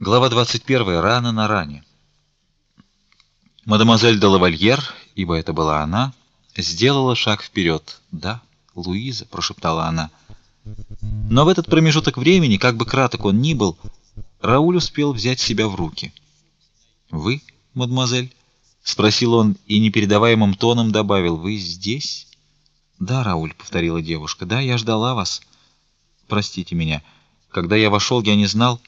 Глава 21. Рана на ране. Мадемуазель де Лавальер, ибо это была она, сделала шаг вперед. "Да, Луиза", прошептала она. Но в этот промежуток времени, как бы краток он ни был, Рауль успел взять себя в руки. "Вы, мадемуазель?" спросил он и непередаваемым тоном добавил: "Вы здесь?" "Да, Рауль", повторила девушка. "Да, я ждала вас. Простите меня. Когда я вошел, я не знал,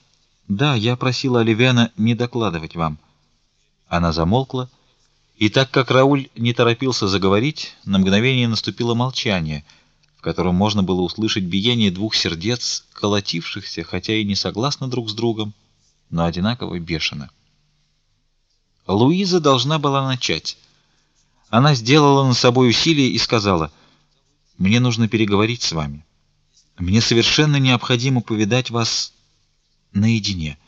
да, я просила Оливена не докладывать вам. Она замолкла, и так как Рауль не торопился заговорить, на мгновение наступило молчание, в котором можно было услышать биение двух сердец, колотившихся, хотя и не согласно друг с другом, но одинаково бешено. Луиза должна была начать. Она сделала над собой усилие и сказала: "Мне нужно переговорить с вами. Мне совершенно необходимо повидать вас наедине.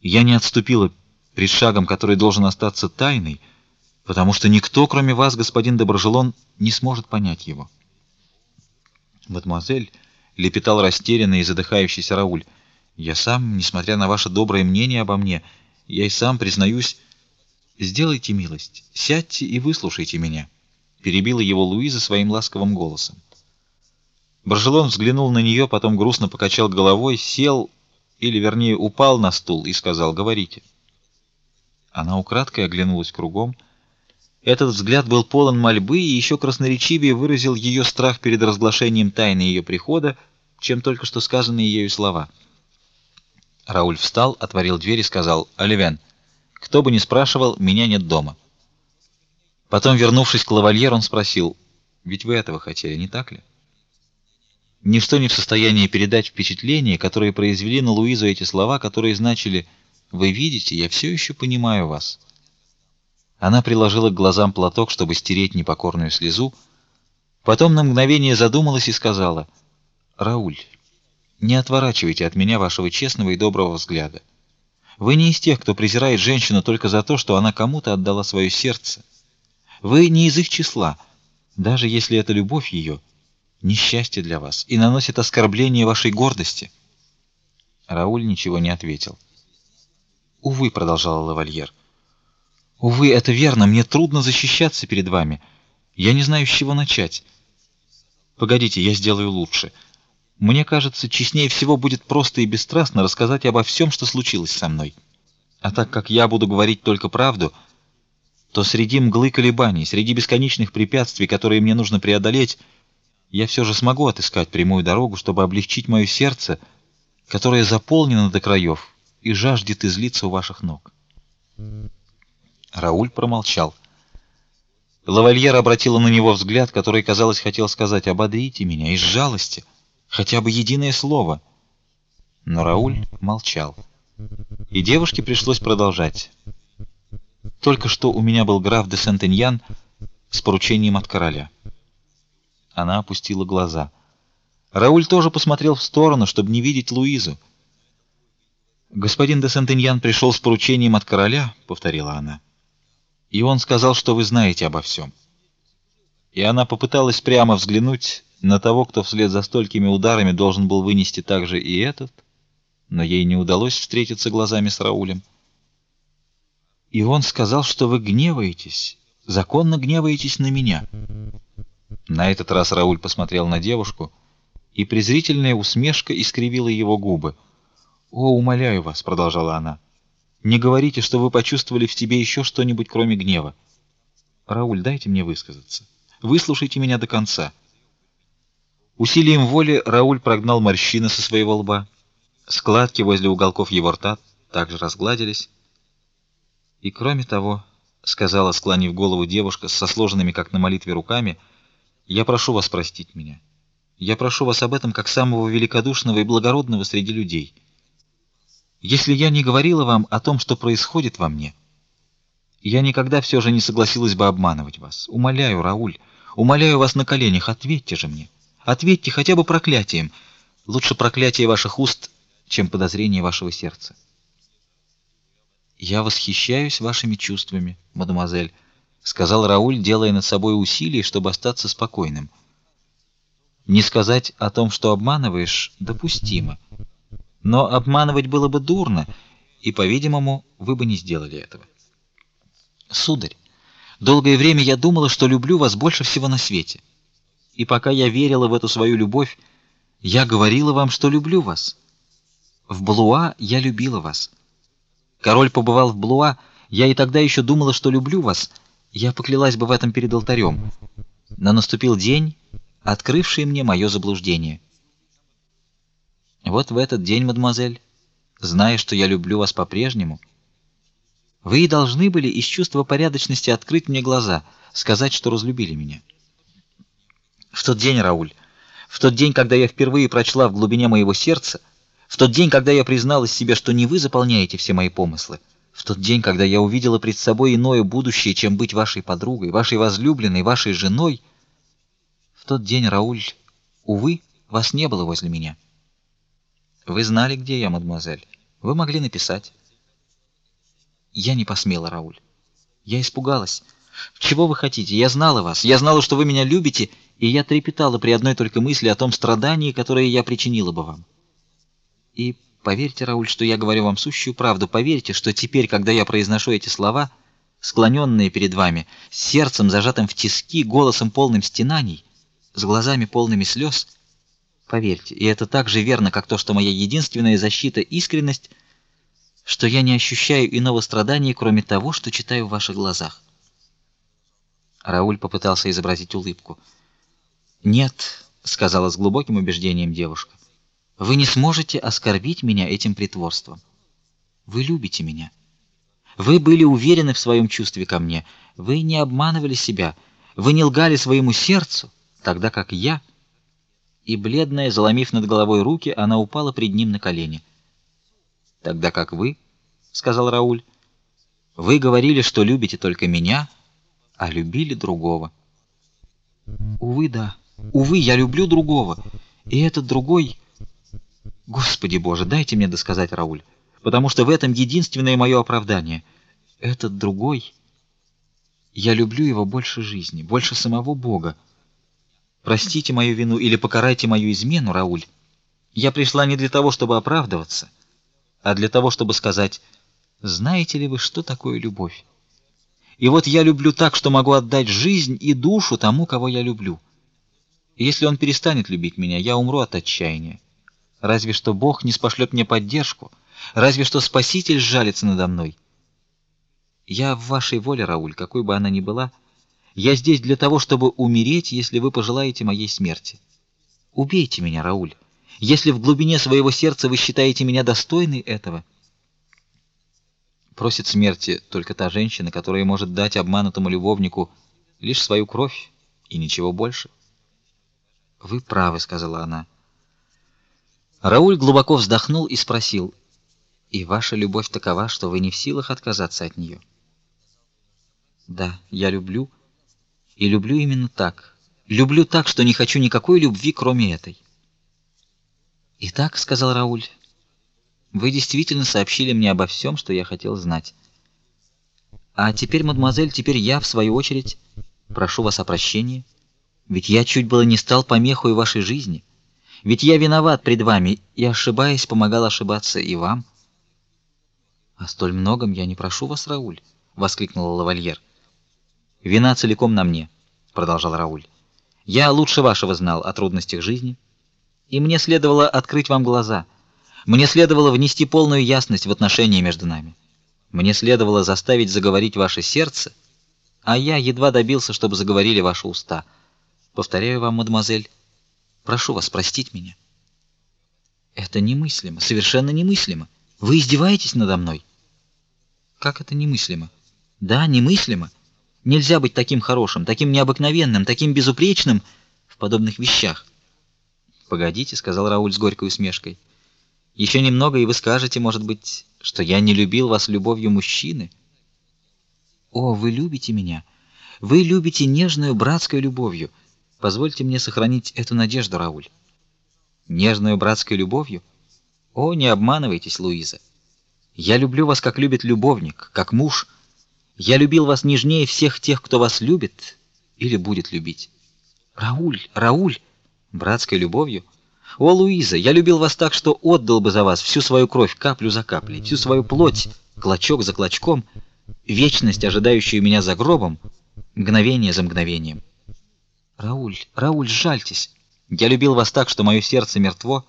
Я не отступила перед шагом, который должен остаться тайной, потому что никто, кроме вас, господин Доброжелон, не сможет понять его. Мадемуазель лепетал растерянный и задыхающийся Рауль. Я сам, несмотря на ваше доброе мнение обо мне, я и сам признаюсь, сделайте милость, сядьте и выслушайте меня, перебила его Луиза своим ласковым голосом. Брожелон взглянул на нее, потом грустно покачал головой, сел или вернее упал на стул и сказал: "Говорите". Она украдкой оглянулась кругом. Этот взгляд был полон мольбы и еще красноречивее выразил ее страх перед разглашением тайны ее прихода, чем только что сказанные ею слова. Рауль встал, отворил дверь и сказал: "Оливен, кто бы ни спрашивал, меня нет дома". Потом, вернувшись к лавальеру, он спросил: "Ведь вы этого хотели, не так ли?" Ничто не в состоянии передать впечатление, которое произвели на Луизу эти слова, которые значили: "Вы видите, я все еще понимаю вас". Она приложила к глазам платок, чтобы стереть непокорную слезу, потом на мгновение задумалась и сказала: "Рауль, не отворачивайте от меня вашего честного и доброго взгляда. Вы не из тех, кто презирает женщину только за то, что она кому-то отдала свое сердце. Вы не из их числа, даже если это любовь ее несчастье для вас и наносит оскорбление вашей гордости. Рауль ничего не ответил. Увы, продолжала лавальер. Увы, это верно, мне трудно защищаться перед вами. Я не знаю, с чего начать. Погодите, я сделаю лучше. Мне кажется, честнее всего будет просто и бесстрастно рассказать обо всем, что случилось со мной. А так как я буду говорить только правду, то среди мглы колебаний, среди бесконечных препятствий, которые мне нужно преодолеть, я все же смогу отыскать прямую дорогу, чтобы облегчить мое сердце, которое заполнено до краев и жаждет излиться у ваших ног. Рауль промолчал. Лавальер обратила на него взгляд, который, казалось, хотел сказать: "Ободрите меня из жалости, хотя бы единое слово". Но Рауль молчал. И девушке пришлось продолжать. Только что у меня был граф де Сентеньян с поручением от короля. Она опустила глаза. Рауль тоже посмотрел в сторону, чтобы не видеть Луизу. Господин де Сентеньян пришел с поручением от короля, повторила она. И он сказал, что вы знаете обо всем. И она попыталась прямо взглянуть на того, кто вслед за столькими ударами должен был вынести также и этот, но ей не удалось встретиться глазами с Раулем. И он сказал, что вы гневаетесь, законно гневаетесь на меня. На этот раз Рауль посмотрел на девушку, и презрительная усмешка искривила его губы. "О, умоляю вас", продолжала она. "Не говорите, что вы почувствовали в себе еще что-нибудь кроме гнева. Рауль, дайте мне высказаться. Выслушайте меня до конца". Усилием воли Рауль прогнал морщины со своего лба. Складки возле уголков его рта также разгладились. И кроме того, сказала, склонив голову девушка со сложенными как на молитве руками, — я прошу вас простить меня. Я прошу вас об этом как самого великодушного и благородного среди людей. Если я не говорила вам о том, что происходит во мне, я никогда все же не согласилась бы обманывать вас. Умоляю, Рауль, умоляю вас на коленях, ответьте же мне. Ответьте хотя бы проклятием. Лучше проклятие ваших уст, чем подозрение вашего сердца. Я восхищаюсь вашими чувствами, мадемуазель сказал Рауль, делая над собой усилие, чтобы остаться спокойным. Не сказать о том, что обманываешь, допустимо. Но обманывать было бы дурно, и, по-видимому, вы бы не сделали этого. Сударь, долгое время я думала, что люблю вас больше всего на свете. И пока я верила в эту свою любовь, я говорила вам, что люблю вас. В Блуа я любила вас. Король побывал в Блуа, я и тогда еще думала, что люблю вас. Я поклялась бы в этом перед алтарем. Но наступил день, открывший мне мое заблуждение. Вот в этот день, мадемуазель, зная, что я люблю вас по-прежнему, вы и должны были из чувства порядочности открыть мне глаза, сказать, что разлюбили меня. В тот день, Рауль, в тот день, когда я впервые прочла в глубине моего сердца, в тот день, когда я призналась себе, что не вы заполняете все мои помыслы, в тот день, когда я увидела пред собой иное будущее, чем быть вашей подругой, вашей возлюбленной, вашей женой, в тот день, Рауль, увы, вас не было возле меня. Вы знали, где я, мадемуазель. Вы могли написать. Я не посмела, Рауль. Я испугалась. Чего вы хотите? Я знала вас. Я знала, что вы меня любите, и я трепетала при одной только мысли о том страдании, которое я причинила бы вам. И поверьте, Рауль, что я говорю вам сущую правду. Поверьте, что теперь, когда я произношу эти слова, склоненные перед вами, с сердцем зажатым в тиски, голосом полным стенаний, с глазами полными слез, Поверьте, и это так же верно, как то, что моя единственная защита искренность, что я не ощущаю иного страдания, кроме того, что читаю в ваших глазах. Рауль попытался изобразить улыбку. "Нет", сказала с глубоким убеждением девушка. "Вы не сможете оскорбить меня этим притворством. Вы любите меня. Вы были уверены в своем чувстве ко мне. Вы не обманывали себя. Вы не лгали своему сердцу, тогда как я и бледная, заломив над головой руки, она упала пред ним на колени. Тогда как вы, сказал Рауль, вы говорили, что любите только меня, а любили другого. Увы, да. Увы, я люблю другого. И этот другой Господи Боже, дайте мне досказать, Рауль, потому что в этом единственное мое оправдание. Этот другой я люблю его больше жизни, больше самого Бога. Простите мою вину или покарайте мою измену, Рауль. Я пришла не для того, чтобы оправдываться, а для того, чтобы сказать: знаете ли вы, что такое любовь? И вот я люблю так, что могу отдать жизнь и душу тому, кого я люблю. И если он перестанет любить меня, я умру от отчаяния. Разве что Бог не спошлет мне поддержку, разве что Спаситель сжалится надо мной. Я в вашей воле, Рауль, какой бы она ни была. Я здесь для того, чтобы умереть, если вы пожелаете моей смерти. Убейте меня, Рауль, если в глубине своего сердца вы считаете меня достойной этого. Просит смерти только та женщина, которая может дать обманутому любовнику лишь свою кровь и ничего больше. Вы правы, сказала она. Рауль глубоко вздохнул и спросил: "И ваша любовь такова, что вы не в силах отказаться от нее?» Да, я люблю и люблю именно так. Люблю так, что не хочу никакой любви, кроме этой. Итак, сказал Рауль, вы действительно сообщили мне обо всем, что я хотел знать. А теперь, мадемуазель, теперь я в свою очередь прошу вас о прощении, ведь я чуть было не стал помехой вашей жизни. Ведь я виноват пред вами и ошибаясь, помогал ошибаться и вам. А столь многом я не прошу вас, Рауль, воскликнула лавальер. Вина целиком на мне, продолжал Рауль. Я лучше вашего знал о трудностях жизни, и мне следовало открыть вам глаза. Мне следовало внести полную ясность в отношения между нами. Мне следовало заставить заговорить ваше сердце, а я едва добился, чтобы заговорили ваши уста. Повторяю вам, мадемуазель, прошу вас простить меня. Это немыслимо, совершенно немыслимо. Вы издеваетесь надо мной? Как это немыслимо? Да, немыслимо. Нельзя быть таким хорошим, таким необыкновенным, таким безупречным в подобных вещах. Погодите, сказал Рауль с горькой усмешкой. Еще немного, и вы скажете, может быть, что я не любил вас любовью мужчины. О, вы любите меня. Вы любите нежную братскую любовью. Позвольте мне сохранить эту надежду, Рауль. Нежную братскую любовью? О, не обманывайтесь, Луиза. Я люблю вас, как любит любовник, как муж. Я любил вас нежнее всех тех, кто вас любит или будет любить. Рауль, Рауль, братской любовью? О, Луиза, я любил вас так, что отдал бы за вас всю свою кровь каплю за каплей, всю свою плоть клочок за клочком, вечность, ожидающую меня за гробом, мгновение за мгновением. Рауль, Рауль, жальтесь. Я любил вас так, что мое сердце мертво,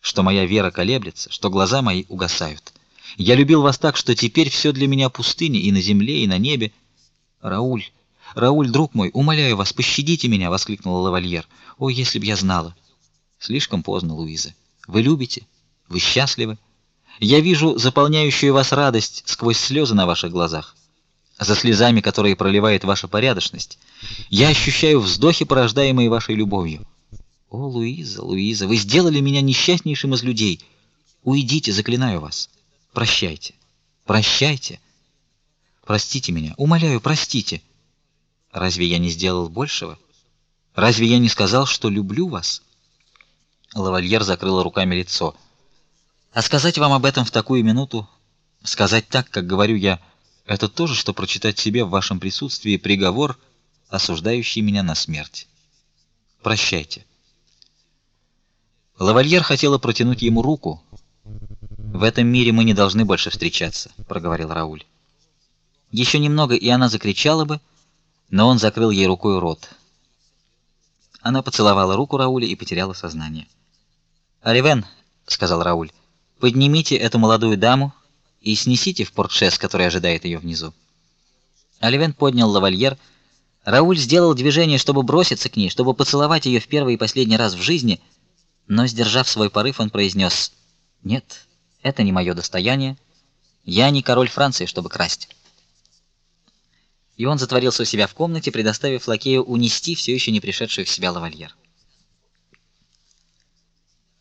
что моя вера колеблется, что глаза мои угасают. Я любил вас так, что теперь все для меня пустыня и на земле, и на небе. Рауль, Рауль, друг мой, умоляю вас, пощадите меня, воскликнула лавальер. О, если б я знала. Слишком поздно, Луиза. Вы любите? Вы счастливы? Я вижу заполняющую вас радость сквозь слезы на ваших глазах, за слезами, которые проливает ваша порядочность. Я ощущаю вздохи, порождаемые вашей любовью. О, Луиза, Луиза, вы сделали меня несчастнейшим из людей. Уйдите, заклинаю вас. Прощайте. Прощайте. Простите меня, умоляю, простите. Разве я не сделал большего? Разве я не сказал, что люблю вас? Лавальер закрыла руками лицо. А сказать вам об этом в такую минуту, сказать так, как говорю я, это то же, что прочитать себе в вашем присутствии приговор, осуждающий меня на смерть. Прощайте. Лавальер хотела протянуть ему руку. В этом мире мы не должны больше встречаться, проговорил Рауль. Еще немного, и она закричала бы, но он закрыл ей рукой рот. Она поцеловала руку Рауля и потеряла сознание. "Аривен", сказал Рауль. "Поднимите эту молодую даму и снесите в портшес, который ожидает ее внизу". Аливен поднял лавальер. Рауль сделал движение, чтобы броситься к ней, чтобы поцеловать ее в первый и последний раз в жизни, но сдержав свой порыв, он произнес: "Нет, это не мое достояние. Я не король Франции, чтобы красть" и он затворился у себя в комнате, предоставив лакею унести все еще не пришедшую в себя лавальер.